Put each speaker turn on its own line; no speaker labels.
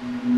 Mm-hmm.